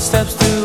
footsteps to